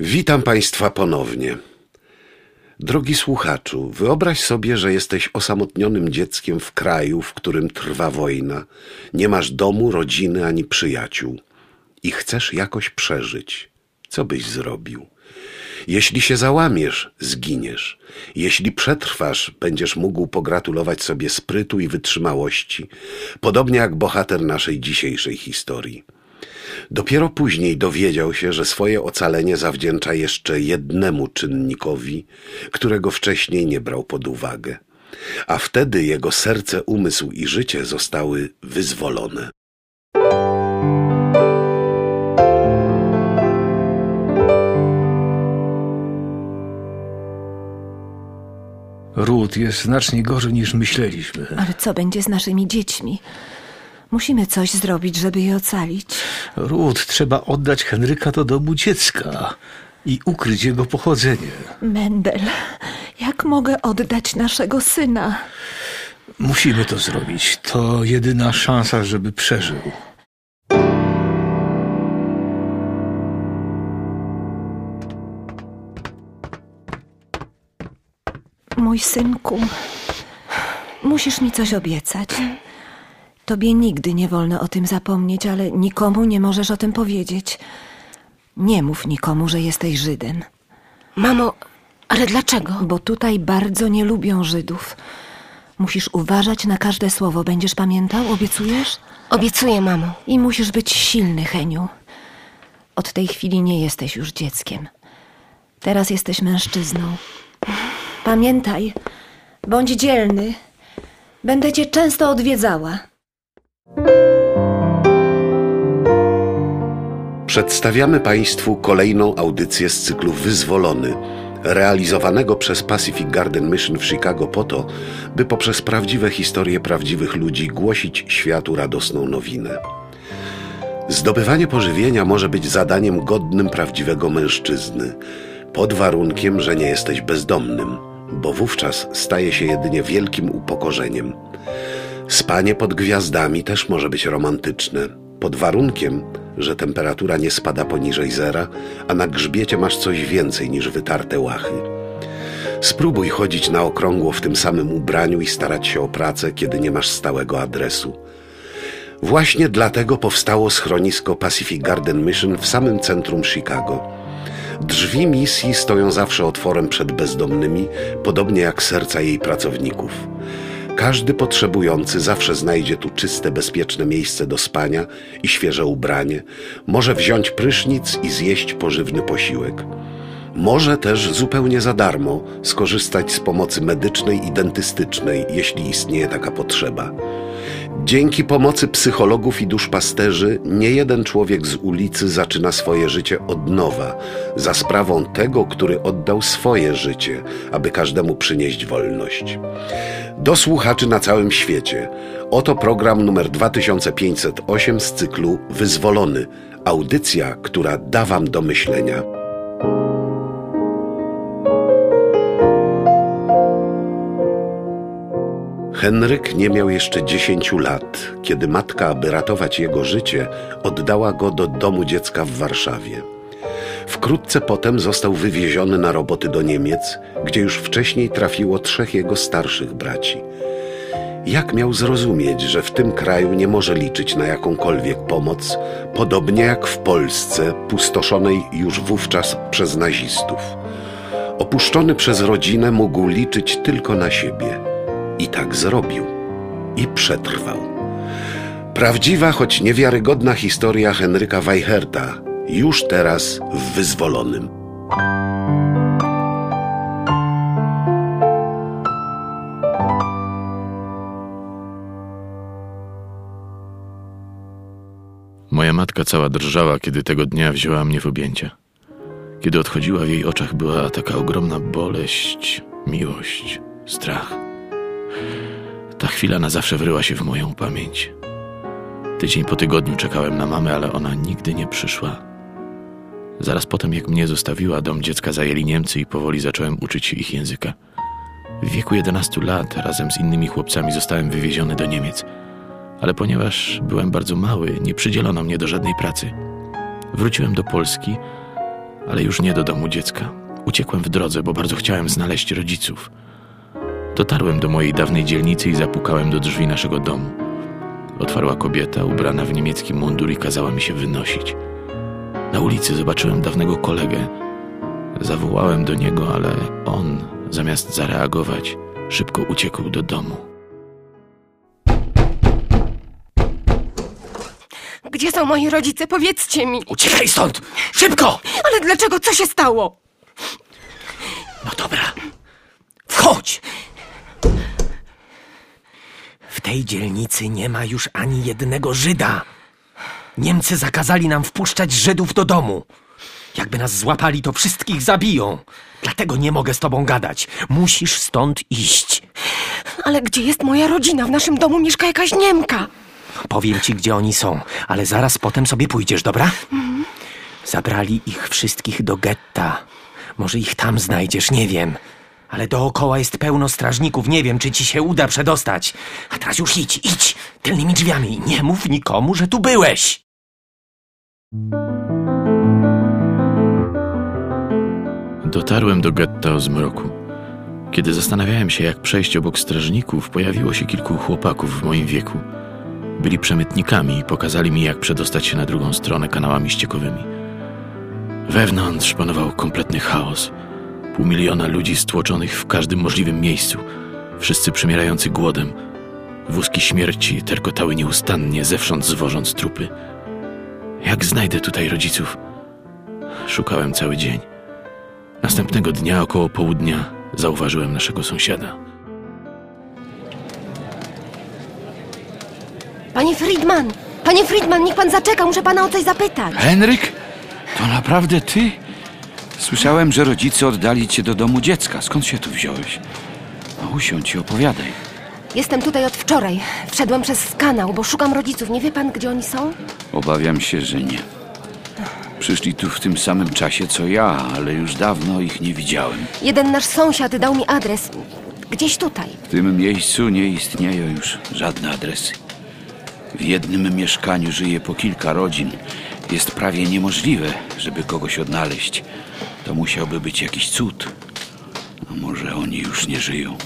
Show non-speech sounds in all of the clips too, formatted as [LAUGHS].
Witam Państwa ponownie. Drogi słuchaczu, wyobraź sobie, że jesteś osamotnionym dzieckiem w kraju, w którym trwa wojna. Nie masz domu, rodziny ani przyjaciół i chcesz jakoś przeżyć. Co byś zrobił? Jeśli się załamiesz, zginiesz. Jeśli przetrwasz, będziesz mógł pogratulować sobie sprytu i wytrzymałości, podobnie jak bohater naszej dzisiejszej historii. Dopiero później dowiedział się, że swoje ocalenie zawdzięcza jeszcze jednemu czynnikowi, którego wcześniej nie brał pod uwagę. A wtedy jego serce, umysł i życie zostały wyzwolone. Ród jest znacznie gorzej niż myśleliśmy. Ale co będzie z naszymi dziećmi? Musimy coś zrobić, żeby je ocalić. Ród, trzeba oddać Henryka do domu dziecka i ukryć jego pochodzenie. Mendel, jak mogę oddać naszego syna? Musimy to zrobić. To jedyna szansa, żeby przeżył. Mój synku, musisz mi coś obiecać. Tobie nigdy nie wolno o tym zapomnieć, ale nikomu nie możesz o tym powiedzieć. Nie mów nikomu, że jesteś Żydem, Mamo, ale dlaczego? bo tutaj bardzo nie lubią Żydów. Musisz uważać na każde słowo. Będziesz pamiętał? Obiecujesz? Obiecuję, mamo. I musisz być silny, Heniu. Od tej chwili nie jesteś już dzieckiem. Teraz jesteś mężczyzną. Pamiętaj, bądź dzielny. Będę cię często odwiedzała. Przedstawiamy Państwu kolejną audycję z cyklu Wyzwolony, realizowanego przez Pacific Garden Mission w Chicago po to, by poprzez prawdziwe historie prawdziwych ludzi głosić światu radosną nowinę. Zdobywanie pożywienia może być zadaniem godnym prawdziwego mężczyzny, pod warunkiem, że nie jesteś bezdomnym, bo wówczas staje się jedynie wielkim upokorzeniem. Spanie pod gwiazdami też może być romantyczne, pod warunkiem, że temperatura nie spada poniżej zera, a na grzbiecie masz coś więcej niż wytarte łachy. Spróbuj chodzić na okrągło w tym samym ubraniu i starać się o pracę, kiedy nie masz stałego adresu. Właśnie dlatego powstało schronisko Pacific Garden Mission w samym centrum Chicago. Drzwi misji stoją zawsze otworem przed bezdomnymi, podobnie jak serca jej pracowników. Każdy potrzebujący zawsze znajdzie tu czyste, bezpieczne miejsce do spania i świeże ubranie, może wziąć prysznic i zjeść pożywny posiłek. Może też zupełnie za darmo skorzystać z pomocy medycznej i dentystycznej, jeśli istnieje taka potrzeba. Dzięki pomocy psychologów i duszpasterzy nie jeden człowiek z ulicy zaczyna swoje życie od nowa, za sprawą tego, który oddał swoje życie, aby każdemu przynieść wolność. Do słuchaczy na całym świecie. Oto program numer 2508 z cyklu Wyzwolony. Audycja, która da Wam do myślenia. Henryk nie miał jeszcze dziesięciu lat, kiedy matka, aby ratować jego życie, oddała go do domu dziecka w Warszawie. Wkrótce potem został wywieziony na roboty do Niemiec, gdzie już wcześniej trafiło trzech jego starszych braci. Jak miał zrozumieć, że w tym kraju nie może liczyć na jakąkolwiek pomoc, podobnie jak w Polsce, pustoszonej już wówczas przez nazistów? Opuszczony przez rodzinę mógł liczyć tylko na siebie. I tak zrobił. I przetrwał. Prawdziwa, choć niewiarygodna historia Henryka Weicherta, już teraz w wyzwolonym. Moja matka cała drżała, kiedy tego dnia wzięła mnie w objęcia. Kiedy odchodziła, w jej oczach była taka ogromna boleść, miłość, strach. Ta chwila na zawsze wryła się w moją pamięć. Tydzień po tygodniu czekałem na mamę, ale ona nigdy nie przyszła. Zaraz potem, jak mnie zostawiła, dom dziecka zajęli Niemcy i powoli zacząłem uczyć się ich języka. W wieku 11 lat razem z innymi chłopcami zostałem wywieziony do Niemiec, ale ponieważ byłem bardzo mały, nie przydzielono mnie do żadnej pracy. Wróciłem do Polski, ale już nie do domu dziecka. Uciekłem w drodze, bo bardzo chciałem znaleźć rodziców. Dotarłem do mojej dawnej dzielnicy i zapukałem do drzwi naszego domu. Otwarła kobieta, ubrana w niemiecki mundur i kazała mi się wynosić. Na ulicy zobaczyłem dawnego kolegę. Zawołałem do niego, ale on, zamiast zareagować, szybko uciekł do domu. Gdzie są moi rodzice? Powiedzcie mi. Uciekaj stąd! Szybko! Ale dlaczego? Co się stało? No dobra. Wchodź! W tej dzielnicy nie ma już ani jednego Żyda. Niemcy zakazali nam wpuszczać Żydów do domu. Jakby nas złapali, to wszystkich zabiją. Dlatego nie mogę z tobą gadać. Musisz stąd iść. Ale gdzie jest moja rodzina? W naszym domu mieszka jakaś Niemka. Powiem ci, gdzie oni są, ale zaraz potem sobie pójdziesz, dobra? Zabrali ich wszystkich do getta. Może ich tam znajdziesz, nie wiem. Ale dookoła jest pełno strażników, nie wiem, czy ci się uda przedostać. A teraz już idź, idź, tylnymi drzwiami nie mów nikomu, że tu byłeś. Dotarłem do getta o zmroku. Kiedy zastanawiałem się, jak przejść obok strażników, pojawiło się kilku chłopaków w moim wieku. Byli przemytnikami i pokazali mi, jak przedostać się na drugą stronę kanałami ściekowymi. Wewnątrz panował kompletny chaos. Pół miliona ludzi stłoczonych w każdym możliwym miejscu, wszyscy przemierający głodem. Wózki śmierci terkotały nieustannie, zewsząd zwożąc trupy. Jak znajdę tutaj rodziców? Szukałem cały dzień. Następnego dnia około południa zauważyłem naszego sąsiada. Panie Friedman! Panie Friedman, niech pan zaczeka, muszę pana o coś zapytać. Henryk? To naprawdę ty? Słyszałem, że rodzice oddali cię do domu dziecka. Skąd się tu wziąłeś? No usiądź i opowiadaj. Jestem tutaj od wczoraj. Wszedłem przez kanał, bo szukam rodziców. Nie wie pan, gdzie oni są? Obawiam się, że nie. Przyszli tu w tym samym czasie co ja, ale już dawno ich nie widziałem. Jeden nasz sąsiad dał mi adres. Gdzieś tutaj. W tym miejscu nie istnieją już żadne adresy. W jednym mieszkaniu żyje po kilka rodzin. Jest prawie niemożliwe, żeby kogoś odnaleźć. To musiałby być jakiś cud. A może oni już nie żyją?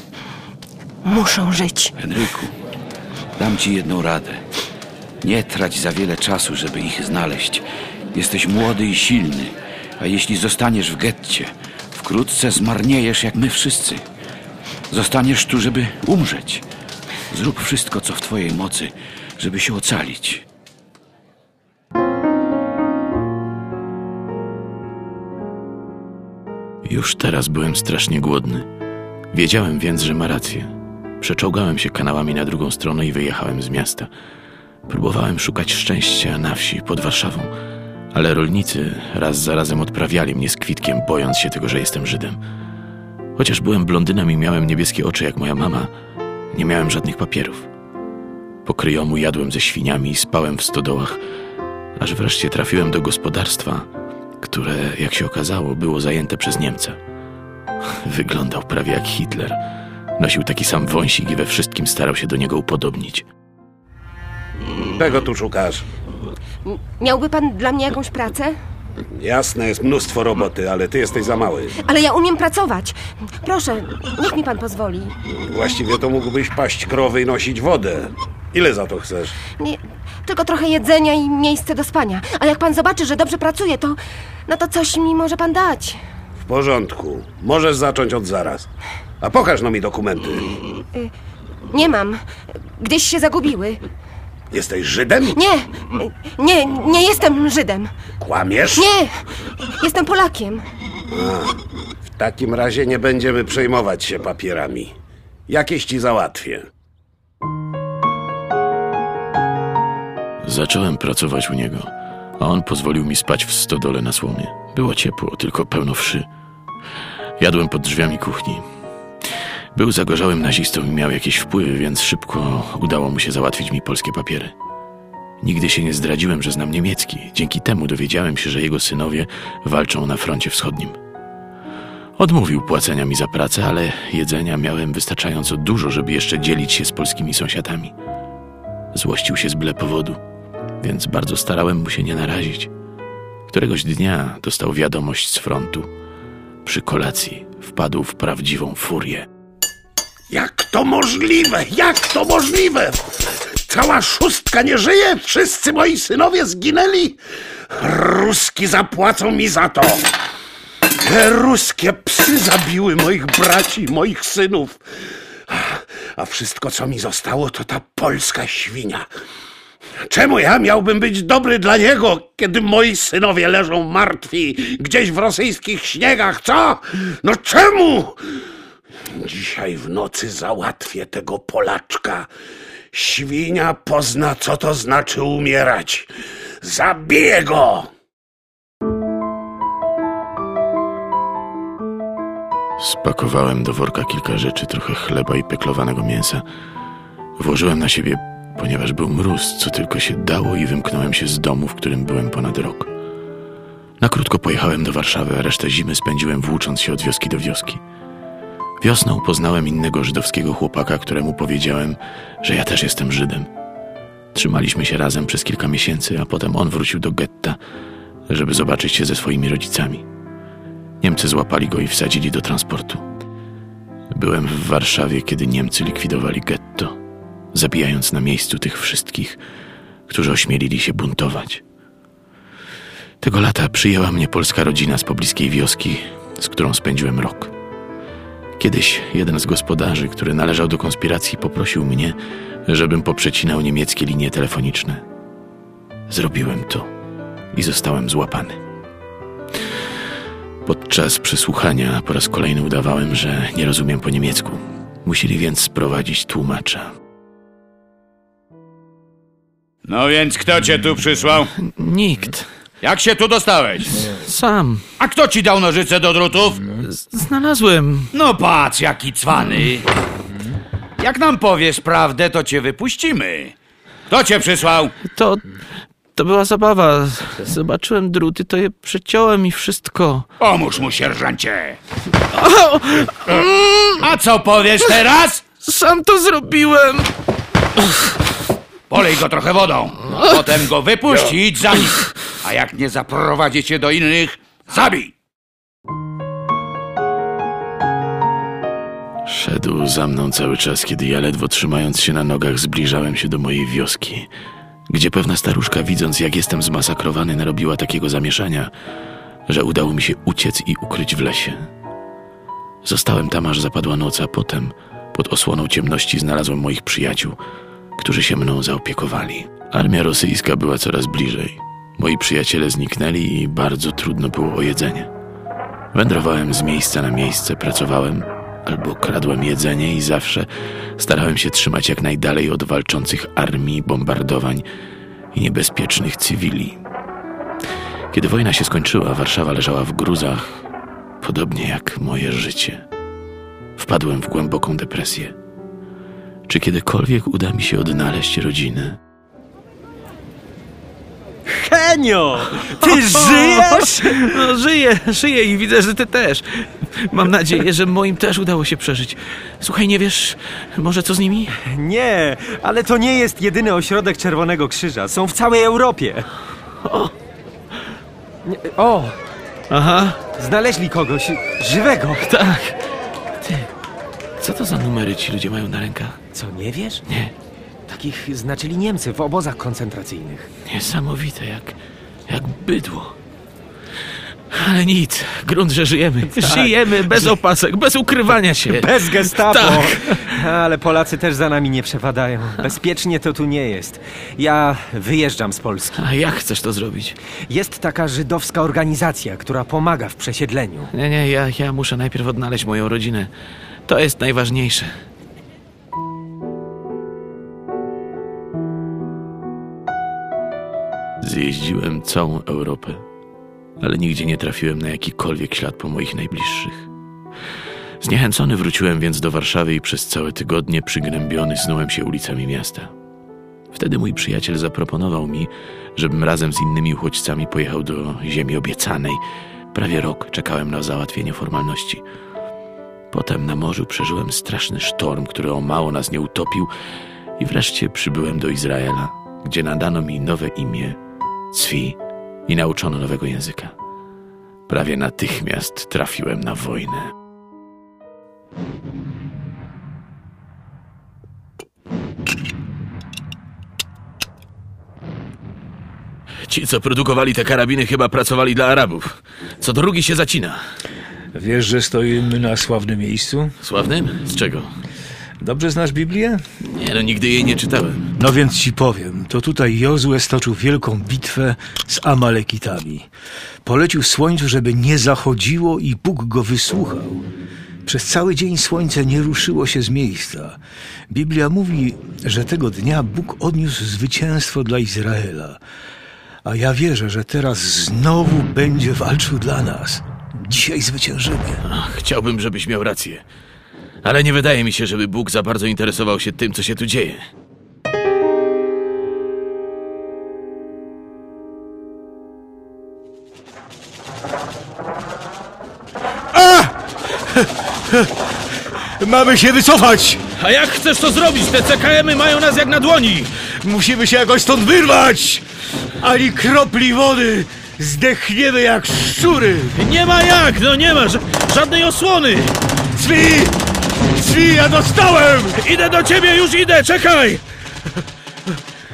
Muszą żyć. Henryku, dam ci jedną radę. Nie trać za wiele czasu, żeby ich znaleźć. Jesteś młody i silny, a jeśli zostaniesz w getcie, wkrótce zmarniejesz jak my wszyscy. Zostaniesz tu, żeby umrzeć. Zrób wszystko, co w twojej mocy, żeby się ocalić. Już teraz byłem strasznie głodny. Wiedziałem więc, że ma rację. Przeczołgałem się kanałami na drugą stronę i wyjechałem z miasta. Próbowałem szukać szczęścia na wsi, pod Warszawą, ale rolnicy raz za razem odprawiali mnie z kwitkiem, bojąc się tego, że jestem Żydem. Chociaż byłem blondynem i miałem niebieskie oczy jak moja mama, nie miałem żadnych papierów. Po kryjomu jadłem ze świniami i spałem w stodołach, aż wreszcie trafiłem do gospodarstwa, które, jak się okazało, było zajęte przez Niemca. Wyglądał prawie jak Hitler. Nosił taki sam wąsik i we wszystkim starał się do niego upodobnić. Czego tu szukasz? Miałby pan dla mnie jakąś pracę? Jasne, jest mnóstwo roboty, ale ty jesteś za mały. Ale ja umiem pracować. Proszę, niech mi pan pozwoli. Właściwie to mógłbyś paść krowy i nosić wodę. Ile za to chcesz? Nie, tylko trochę jedzenia i miejsce do spania. A jak pan zobaczy, że dobrze pracuję, to... No to coś mi może pan dać. W porządku. Możesz zacząć od zaraz. A pokaż no mi dokumenty. Nie mam. Gdzieś się zagubiły. Jesteś Żydem? Nie, nie, nie jestem Żydem. Kłamiesz? Nie, jestem Polakiem. W takim razie nie będziemy przejmować się papierami. Jakieś ci załatwię. Zacząłem pracować u niego, a on pozwolił mi spać w stodole na słomie. Było ciepło, tylko pełno wszy. Jadłem pod drzwiami kuchni. Był zagorzałym nazistą i miał jakieś wpływy, więc szybko udało mu się załatwić mi polskie papiery. Nigdy się nie zdradziłem, że znam niemiecki. Dzięki temu dowiedziałem się, że jego synowie walczą na froncie wschodnim. Odmówił płacenia mi za pracę, ale jedzenia miałem wystarczająco dużo, żeby jeszcze dzielić się z polskimi sąsiadami. Złościł się z byle powodu, więc bardzo starałem mu się nie narazić. Któregoś dnia dostał wiadomość z frontu. Przy kolacji wpadł w prawdziwą furię. Jak to możliwe? Jak to możliwe? Cała szóstka nie żyje? Wszyscy moi synowie zginęli? Ruski zapłacą mi za to. Te ruskie psy zabiły moich braci, moich synów. A wszystko, co mi zostało, to ta polska świnia. Czemu ja miałbym być dobry dla niego, kiedy moi synowie leżą martwi gdzieś w rosyjskich śniegach, co? No czemu? Dzisiaj w nocy załatwię tego Polaczka. Świnia pozna, co to znaczy umierać. Zabiję go! Spakowałem do worka kilka rzeczy, trochę chleba i peklowanego mięsa. Włożyłem na siebie, ponieważ był mróz, co tylko się dało i wymknąłem się z domu, w którym byłem ponad rok. Na krótko pojechałem do Warszawy, a resztę zimy spędziłem włócząc się od wioski do wioski. Wiosną poznałem innego żydowskiego chłopaka, któremu powiedziałem, że ja też jestem Żydem. Trzymaliśmy się razem przez kilka miesięcy, a potem on wrócił do getta, żeby zobaczyć się ze swoimi rodzicami. Niemcy złapali go i wsadzili do transportu. Byłem w Warszawie, kiedy Niemcy likwidowali getto, zabijając na miejscu tych wszystkich, którzy ośmielili się buntować. Tego lata przyjęła mnie polska rodzina z pobliskiej wioski, z którą spędziłem rok. Kiedyś jeden z gospodarzy, który należał do konspiracji, poprosił mnie, żebym poprzecinał niemieckie linie telefoniczne. Zrobiłem to i zostałem złapany. Podczas przesłuchania po raz kolejny udawałem, że nie rozumiem po niemiecku. Musieli więc sprowadzić tłumacza. No więc kto cię tu przysłał? Nikt. Jak się tu dostałeś? Sam. A kto ci dał nożyce do drutów? Znalazłem. No patrz, jaki cwany. Jak nam powiesz prawdę, to cię wypuścimy. Kto cię przysłał? To. To była zabawa. Zobaczyłem druty, to je przeciąłem i wszystko. Pomóż mu, sierżancie. [LAUGHS] A co powiesz teraz? Sam to zrobiłem. Polej go trochę wodą. Potem go wypuść i idź za nim. A jak nie zaprowadzi cię do innych, zabij. Szedł za mną cały czas, kiedy ja ledwo trzymając się na nogach zbliżałem się do mojej wioski, gdzie pewna staruszka, widząc jak jestem zmasakrowany, narobiła takiego zamieszania, że udało mi się uciec i ukryć w lesie. Zostałem tam, aż zapadła noc, a potem, pod osłoną ciemności, znalazłem moich przyjaciół, którzy się mną zaopiekowali. Armia rosyjska była coraz bliżej. Moi przyjaciele zniknęli i bardzo trudno było o jedzenie. Wędrowałem z miejsca na miejsce, pracowałem albo kradłem jedzenie i zawsze starałem się trzymać jak najdalej od walczących armii, bombardowań i niebezpiecznych cywili. Kiedy wojna się skończyła, Warszawa leżała w gruzach, podobnie jak moje życie. Wpadłem w głęboką depresję. Czy kiedykolwiek uda mi się odnaleźć rodzinę? Henio! Ty żyjesz? No, żyję, żyję i widzę, że ty też. Mam nadzieję, że moim też udało się przeżyć. Słuchaj, nie wiesz, może co z nimi? Nie, ale to nie jest jedyny ośrodek Czerwonego Krzyża. Są w całej Europie. Nie, O, Aha, znaleźli kogoś żywego. tak. Ty, co to za numery ci ludzie mają na rękach? Co, nie wiesz? Nie, Takich znaczyli Niemcy w obozach koncentracyjnych. niesamowite, jak, jak bydło. Ale nic, grunt, że żyjemy. [LAUGHS] Żyjemy bez opasek, bez ukrywania się. [LAUGHS] Bez gestapo. Tak. [LAUGHS] Ale Polacy też za nami nie przepadają. Bezpiecznie to tu nie jest. Ja wyjeżdżam z Polski. A jak chcesz to zrobić? Jest taka żydowska organizacja, która pomaga w przesiedleniu. Nie, nie, ja, ja muszę najpierw odnaleźć moją rodzinę. To jest najważniejsze. Zjeździłem całą Europę, ale nigdzie nie trafiłem na jakikolwiek ślad po moich najbliższych. Zniechęcony wróciłem więc do Warszawy i przez całe tygodnie przygnębiony snułem się ulicami miasta. Wtedy mój przyjaciel zaproponował mi, żebym razem z innymi uchodźcami pojechał do ziemi obiecanej. Prawie rok czekałem na załatwienie formalności. Potem na morzu przeżyłem straszny sztorm, który o mało nas nie utopił i wreszcie przybyłem do Izraela, gdzie nadano mi nowe imię Cwi i nauczono nowego języka. Prawie natychmiast trafiłem na wojnę. Ci, co produkowali te karabiny, chyba pracowali dla Arabów. Co drugi się zacina. Wiesz, że stoimy na sławnym miejscu? Sławnym? Z czego? Dobrze znasz Biblię? Nie, no nigdy jej nie czytałem. No więc ci powiem, to tutaj Jozue stoczył wielką bitwę z Amalekitami. Polecił słońcu, żeby nie zachodziło i Bóg go wysłuchał. Przez cały dzień słońce nie ruszyło się z miejsca. Biblia mówi, że tego dnia Bóg odniósł zwycięstwo dla Izraela. A ja wierzę, że teraz znowu będzie walczył dla nas. Dzisiaj zwyciężymy. Ach, chciałbym, żebyś miał rację. Ale nie wydaje mi się, żeby Bóg za bardzo interesował się tym, co się tu dzieje. Mamy się wycofać! A jak chcesz to zrobić? Te CKM-y mają nas jak na dłoni. Musimy się jakoś stąd wyrwać! Ani kropli wody! Zdechniemy jak szczury! Nie ma jak, no nie ma ża- żadnej osłony. Drzwi! Drzwi, ja dostałem! Idę do ciebie, już idę, czekaj.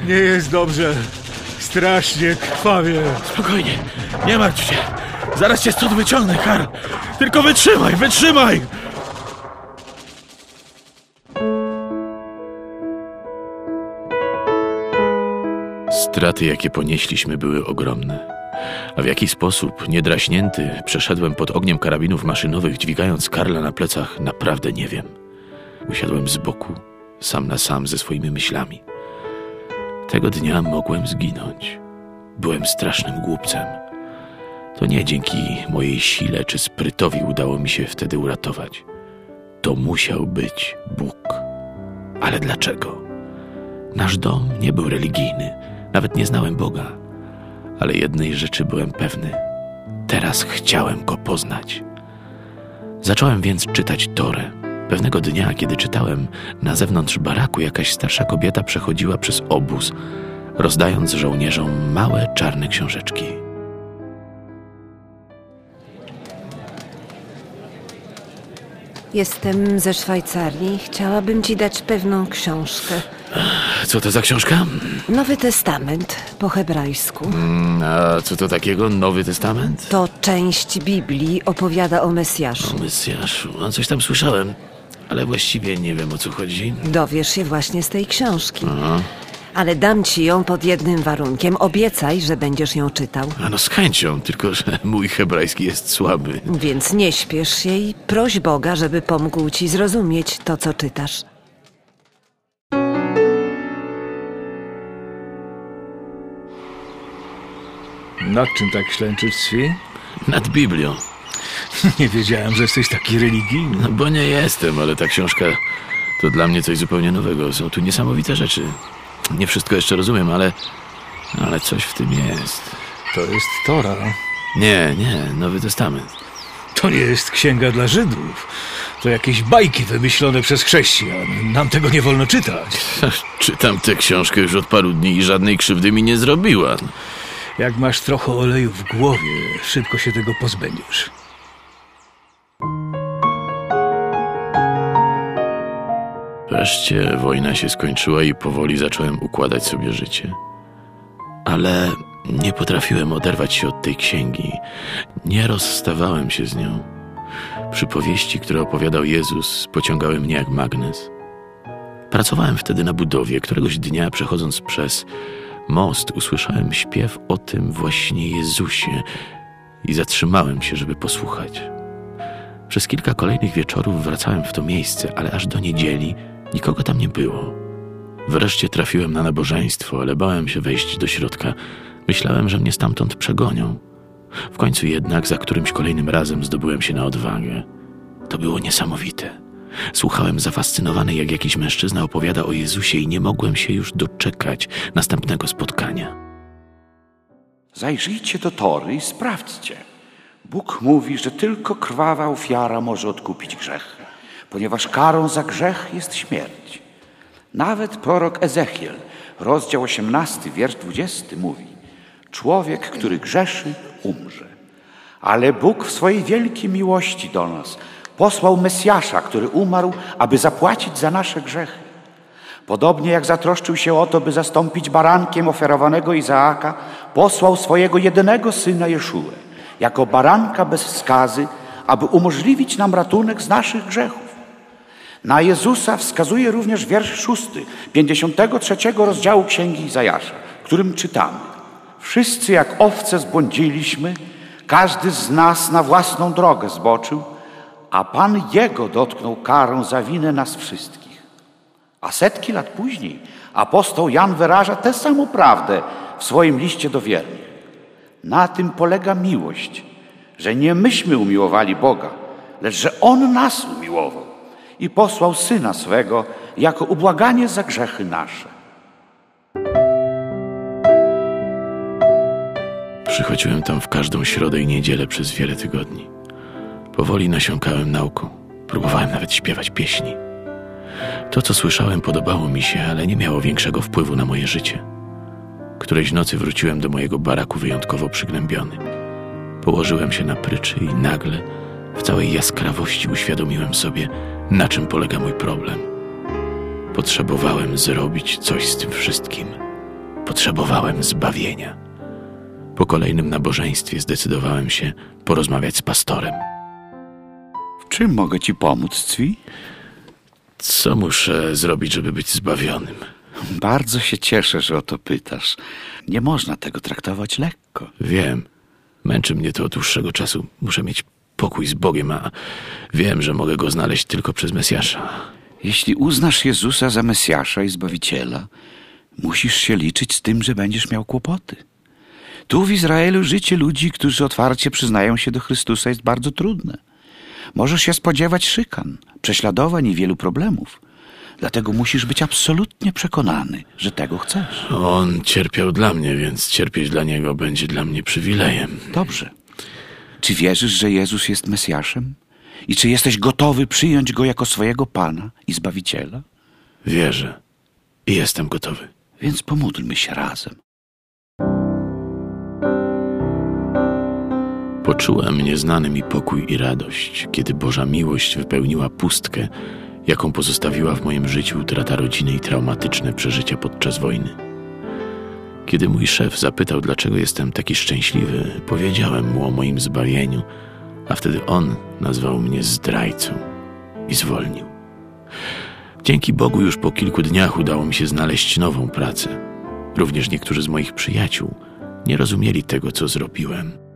Nie jest dobrze. Strasznie krwawie. Spokojnie, nie martw się. Zaraz cię stąd wyciągnę, Karl. Tylko wytrzymaj, wytrzymaj. Straty, jakie ponieśliśmy, były ogromne. W jaki sposób, niedraśnięty, przeszedłem pod ogniem karabinów maszynowych, dźwigając Karla na plecach, naprawdę nie wiem. Usiadłem z boku, sam na sam ze swoimi myślami. Tego dnia mogłem zginąć. Byłem strasznym głupcem. To nie dzięki mojej sile czy sprytowi udało mi się wtedy uratować. To musiał być Bóg. Ale dlaczego? Nasz dom nie był religijny, nawet nie znałem Boga. Ale jednej rzeczy byłem pewny. Teraz chciałem go poznać. Zacząłem więc czytać Torę. Pewnego dnia, kiedy czytałem, na zewnątrz baraku jakaś starsza kobieta przechodziła przez obóz, rozdając żołnierzom małe czarne książeczki. Jestem ze Szwajcarii. Chciałabym ci dać pewną książkę. Co to za książka? Nowy Testament po hebrajsku. Mm, A co to takiego? Nowy Testament? To część Biblii opowiada o Mesjaszu. O Mesjaszu, a coś tam słyszałem, ale właściwie nie wiem o co chodzi. Dowiesz się właśnie z tej książki. Ale dam ci ją pod jednym warunkiem. Obiecaj, że będziesz ją czytał. A no z chęcią, tylko że mój hebrajski jest słaby. Więc nie śpiesz się i proś Boga, żeby pomógł ci zrozumieć to, co czytasz. Nad czym tak ślęczysz, Swi? Nad Biblią. [LAUGHS] Nie wiedziałem, że jesteś taki religijny. No bo nie jestem, ale ta książka to dla mnie coś zupełnie nowego. Są tu niesamowite rzeczy. Nie wszystko jeszcze rozumiem, ale. Ale coś w tym jest. To jest Tora. Nie, nie, Nowy Testament. To nie jest księga dla Żydów. To jakieś bajki wymyślone przez chrześcijan. Nam tego nie wolno czytać. [LAUGHS] Czytam tę książkę już od paru dni i żadnej krzywdy mi nie zrobiła. Jak masz trochę oleju w głowie, szybko się tego pozbędziesz. Wreszcie wojna się skończyła i powoli zacząłem układać sobie życie. Ale nie potrafiłem oderwać się od tej księgi. Nie rozstawałem się z nią. Przypowieści, które opowiadał Jezus, pociągały mnie jak magnes. Pracowałem wtedy na budowie. Któregoś dnia, przechodząc przez most, usłyszałem śpiew o tym właśnie Jezusie i zatrzymałem się, żeby posłuchać. Przez kilka kolejnych wieczorów wracałem w to miejsce, ale aż do niedzieli nikogo tam nie było. Wreszcie trafiłem na nabożeństwo, ale bałem się wejść do środka. Myślałem, że mnie stamtąd przegonią. W końcu jednak za którymś kolejnym razem zdobyłem się na odwagę. To było niesamowite. Słuchałem zafascynowany, jak jakiś mężczyzna opowiada o Jezusie i nie mogłem się już doczekać następnego spotkania. Zajrzyjcie do tory i sprawdźcie. Bóg mówi, że tylko krwawa ofiara może odkupić grzech, ponieważ karą za grzech jest śmierć. Nawet prorok Ezechiel, rozdział 18, wiersz 20 mówi: Człowiek, który grzeszy, umrze. Ale Bóg w swojej wielkiej miłości do nas posłał Mesjasza, który umarł, aby zapłacić za nasze grzechy. Podobnie jak zatroszczył się o to, by zastąpić barankiem ofiarowanego Izaaka, posłał swojego jedynego syna Jeszułę, jako baranka bez skazy, aby umożliwić nam ratunek z naszych grzechów. Na Jezusa wskazuje również wiersz szósty, 53 rozdziału Księgi Izajasza, w którym czytamy Wszyscy jak owce zbłądziliśmy, każdy z nas na własną drogę zboczył, a Pan Jego dotknął karą za winę nas wszystkich. A setki lat później apostoł Jan wyraża tę samą prawdę w swoim liście do wiernych. Na tym polega miłość, że nie myśmy umiłowali Boga, lecz że On nas umiłował i posłał Syna swego jako ubłaganie za grzechy nasze. Przychodziłem tam w każdą środę i niedzielę przez wiele tygodni. Powoli nasiąkałem nauką. Próbowałem nawet śpiewać pieśni. To, co słyszałem, podobało mi się, ale nie miało większego wpływu na moje życie. Którejś nocy wróciłem do mojego baraku wyjątkowo przygnębiony. Położyłem się na pryczy i nagle, w całej jaskrawości, uświadomiłem sobie, na czym polega mój problem. Potrzebowałem zrobić coś z tym wszystkim. Potrzebowałem zbawienia. Po kolejnym nabożeństwie zdecydowałem się porozmawiać z pastorem. Czym mogę ci pomóc, Cwi? Co muszę zrobić, żeby być zbawionym? Bardzo się cieszę, że o to pytasz. Nie można tego traktować lekko. Wiem, męczy mnie to od dłuższego czasu. Muszę mieć pokój z Bogiem, a wiem, że mogę go znaleźć tylko przez Mesjasza. Jeśli uznasz Jezusa za Mesjasza i Zbawiciela, musisz się liczyć z tym, że będziesz miał kłopoty. Tu w Izraelu życie ludzi, którzy otwarcie przyznają się do Chrystusa, jest bardzo trudne. Możesz się spodziewać szykan, prześladowań i wielu problemów. Dlatego musisz być absolutnie przekonany, że tego chcesz. On cierpiał dla mnie, więc cierpieć dla niego będzie dla mnie przywilejem. Dobrze. Czy wierzysz, że Jezus jest Mesjaszem? I czy jesteś gotowy przyjąć Go jako swojego Pana i Zbawiciela? Wierzę i jestem gotowy. Więc pomódlmy się razem. Poczułem nieznany mi pokój i radość, kiedy Boża miłość wypełniła pustkę, jaką pozostawiła w moim życiu utrata rodziny i traumatyczne przeżycia podczas wojny. Kiedy mój szef zapytał, dlaczego jestem taki szczęśliwy, powiedziałem mu o moim zbawieniu, a wtedy on nazwał mnie zdrajcą i zwolnił. Dzięki Bogu już po kilku dniach udało mi się znaleźć nową pracę. Również niektórzy z moich przyjaciół nie rozumieli tego, co zrobiłem.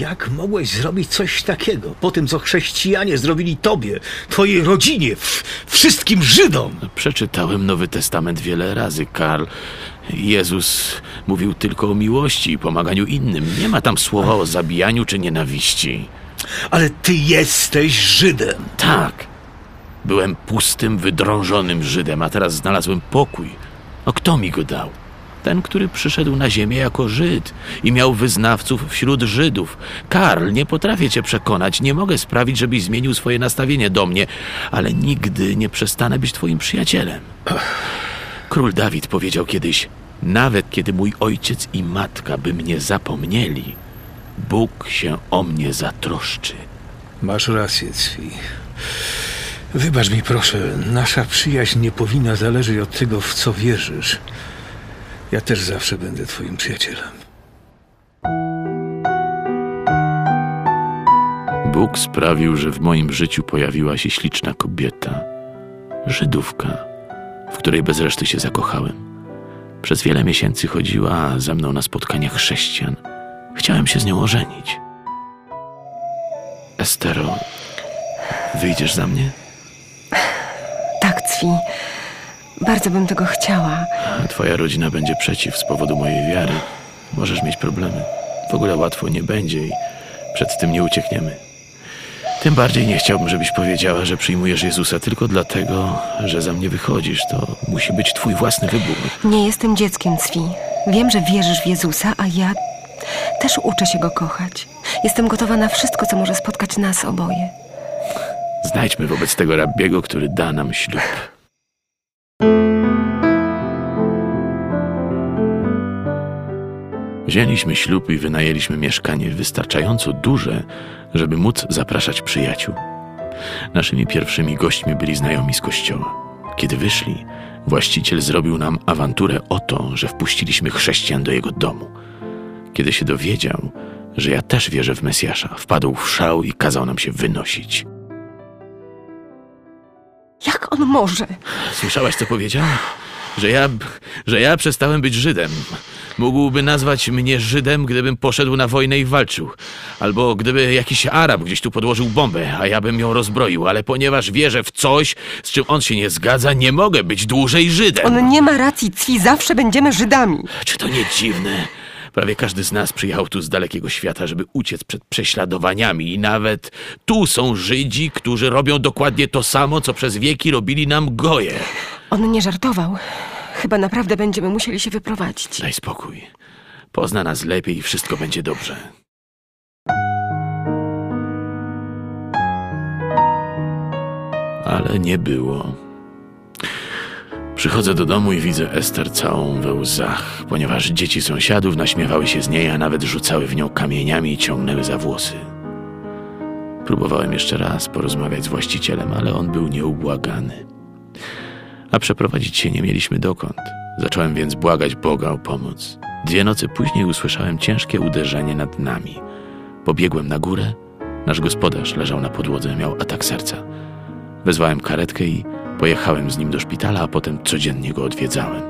Jak mogłeś zrobić coś takiego po tym, co chrześcijanie zrobili tobie, twojej rodzinie, wszystkim Żydom? Przeczytałem Nowy Testament wiele razy, Karl. Jezus mówił tylko o miłości i pomaganiu innym. Nie ma tam słowa o zabijaniu czy nienawiści. Ale ty jesteś Żydem. Tak. Byłem pustym, wydrążonym Żydem, a teraz znalazłem pokój. O kto mi go dał? Ten, który przyszedł na ziemię jako Żyd i miał wyznawców wśród Żydów. Karl, nie potrafię cię przekonać, nie mogę sprawić, żebyś zmienił swoje nastawienie do mnie, ale nigdy nie przestanę być twoim przyjacielem. Król Dawid powiedział kiedyś: Nawet kiedy mój ojciec i matka by mnie zapomnieli, Bóg się o mnie zatroszczy. Masz rację, Cwi. Wybacz mi proszę, nasza przyjaźń nie powinna zależeć od tego, w co wierzysz. Ja też zawsze będę twoim przyjacielem. Bóg sprawił, że w moim życiu pojawiła się śliczna kobieta, Żydówka, w której bez reszty się zakochałem. Przez wiele miesięcy chodziła ze mną na spotkania chrześcijan. Chciałem się z nią ożenić. Estero, wyjdziesz za mnie? Tak, Cwi. Bardzo bym tego chciała. Twoja rodzina będzie przeciw z powodu mojej wiary. Możesz mieć problemy. W ogóle łatwo nie będzie i przed tym nie uciekniemy. Tym bardziej nie chciałbym, żebyś powiedziała, że przyjmujesz Jezusa tylko dlatego, że za mnie wychodzisz. To musi być twój własny wybór. Nie jestem dzieckiem, Cwi. Wiem, że wierzysz w Jezusa, a ja też uczę się Go kochać. Jestem gotowa na wszystko, co może spotkać nas oboje. Znajdźmy wobec tego rabbiego, który da nam ślub. Wzięliśmy ślub i wynajęliśmy mieszkanie wystarczająco duże, żeby móc zapraszać przyjaciół. Naszymi pierwszymi gośćmi byli znajomi z kościoła. Kiedy wyszli, właściciel zrobił nam awanturę o to, że wpuściliśmy chrześcijan do jego domu. Kiedy się dowiedział, że ja też wierzę w Mesjasza, wpadł w szał i kazał nam się wynosić. Jak on może? Słyszałaś, co powiedział? Że ja, że ja przestałem być Żydem. Mógłby nazwać mnie Żydem, gdybym poszedł na wojnę i walczył. Albo gdyby jakiś Arab gdzieś tu podłożył bombę, a ja bym ją rozbroił. Ale ponieważ wierzę w coś, z czym on się nie zgadza, nie mogę być dłużej Żydem. On nie ma racji, Cwi, zawsze będziemy Żydami. Czy to nie dziwne? Prawie każdy z nas przyjechał tu z dalekiego świata, żeby uciec przed prześladowaniami i nawet tu są Żydzi, którzy robią dokładnie to samo, co przez wieki robili nam goje. On nie żartował. Chyba naprawdę będziemy musieli się wyprowadzić. Daj spokój. Pozna nas lepiej i wszystko będzie dobrze. Ale nie było. Przychodzę do domu i widzę Ester całą we łzach, ponieważ dzieci sąsiadów naśmiewały się z niej, a nawet rzucały w nią kamieniami i ciągnęły za włosy. Próbowałem jeszcze raz porozmawiać z właścicielem, ale on był nieubłagany. A przeprowadzić się nie mieliśmy dokąd. Zacząłem więc błagać Boga o pomoc. Dwie nocy później usłyszałem ciężkie uderzenie nad nami. Pobiegłem na górę. Nasz gospodarz leżał na podłodze, miał atak serca. Wezwałem karetkę i pojechałem z nim do szpitala, a potem codziennie go odwiedzałem.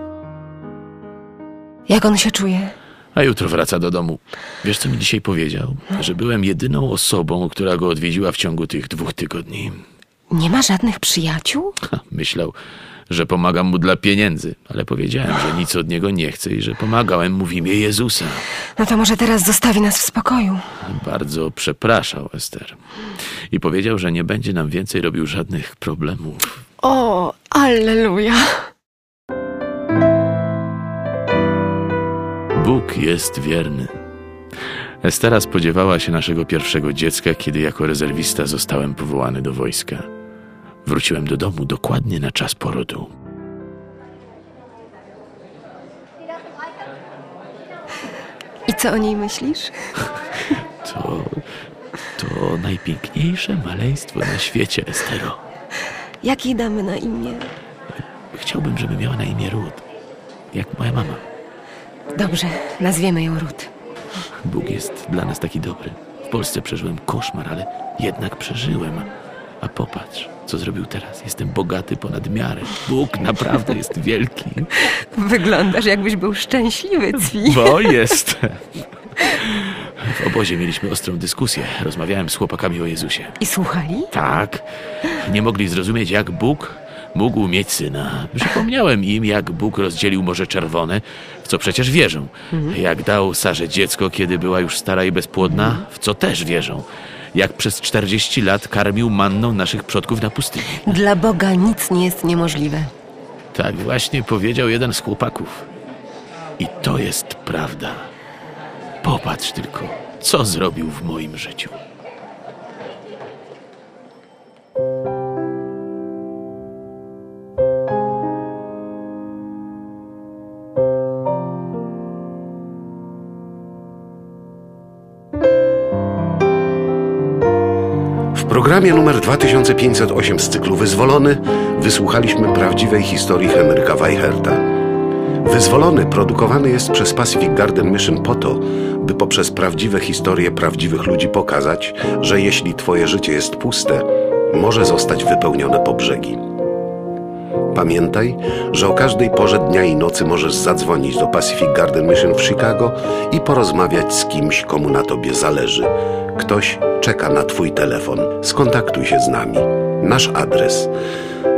Jak on się czuje? A jutro wraca do domu. Wiesz, co mi dzisiaj powiedział? Że byłem jedyną osobą, która go odwiedziła w ciągu tych dwóch tygodni. Nie ma żadnych przyjaciół? Ha, myślał, że pomagam mu dla pieniędzy, ale powiedziałem, że nic od niego nie chcę i że pomagałem mu w imię Jezusa. No to może teraz zostawi nas w spokoju. Bardzo przepraszał Ester. I powiedział, że nie będzie nam więcej robił żadnych problemów. O, alleluja. Bóg jest wierny. Estera spodziewała się naszego pierwszego dziecka, kiedy jako rezerwista zostałem powołany do wojska. Wróciłem do domu dokładnie na czas porodu. I co o niej myślisz? [LAUGHS] To, to najpiękniejsze maleństwo na świecie, Estero. Jak jej damy na imię? Chciałbym, żeby miała na imię Ruth, jak moja mama. Dobrze, nazwiemy ją Ruth. Bóg jest dla nas taki dobry. W Polsce przeżyłem koszmar, ale jednak przeżyłem. A popatrz, co zrobił teraz. Jestem bogaty ponad miarę. Bóg naprawdę jest wielki. [LAUGHS] Wyglądasz, jakbyś był szczęśliwy, Cwi. Bo jestem. W obozie mieliśmy ostrą dyskusję. Rozmawiałem z chłopakami o Jezusie. I słuchali? Tak. Nie mogli zrozumieć, jak Bóg mógł mieć syna. Przypomniałem im, jak Bóg rozdzielił Morze Czerwone, w co przecież wierzą. Jak dał Sarze dziecko, kiedy była już stara i bezpłodna, w co też wierzą. Jak przez 40 lat karmił manną naszych przodków na pustyni. Dla Boga nic nie jest niemożliwe. Tak właśnie powiedział jeden z chłopaków. I to jest prawda. Popatrz tylko, co zrobił w moim życiu. Programie numer 2508 z cyklu Wyzwolony wysłuchaliśmy prawdziwej historii Henryka Weicherta. Wyzwolony produkowany jest przez Pacific Garden Mission po to, by poprzez prawdziwe historie prawdziwych ludzi pokazać, że jeśli twoje życie jest puste, może zostać wypełnione po brzegi. Pamiętaj, że o każdej porze dnia i nocy możesz zadzwonić do Pacific Garden Mission w Chicago i porozmawiać z kimś, komu na tobie zależy. Ktoś czeka na twój telefon. Skontaktuj się z nami. Nasz adres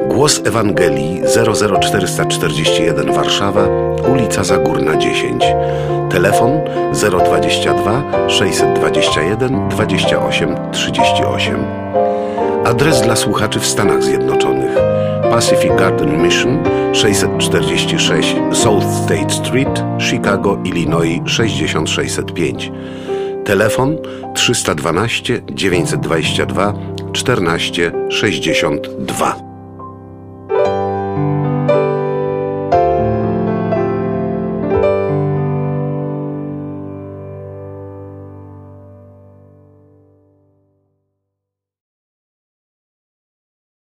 Głos Ewangelii 00441 Warszawa, ulica Zagórna 10. Telefon 022 621 28 38. Adres dla słuchaczy w Stanach Zjednoczonych. Pacific Garden Mission 646 South State Street, Chicago, Illinois 6605. Telefon 312 922 14 62.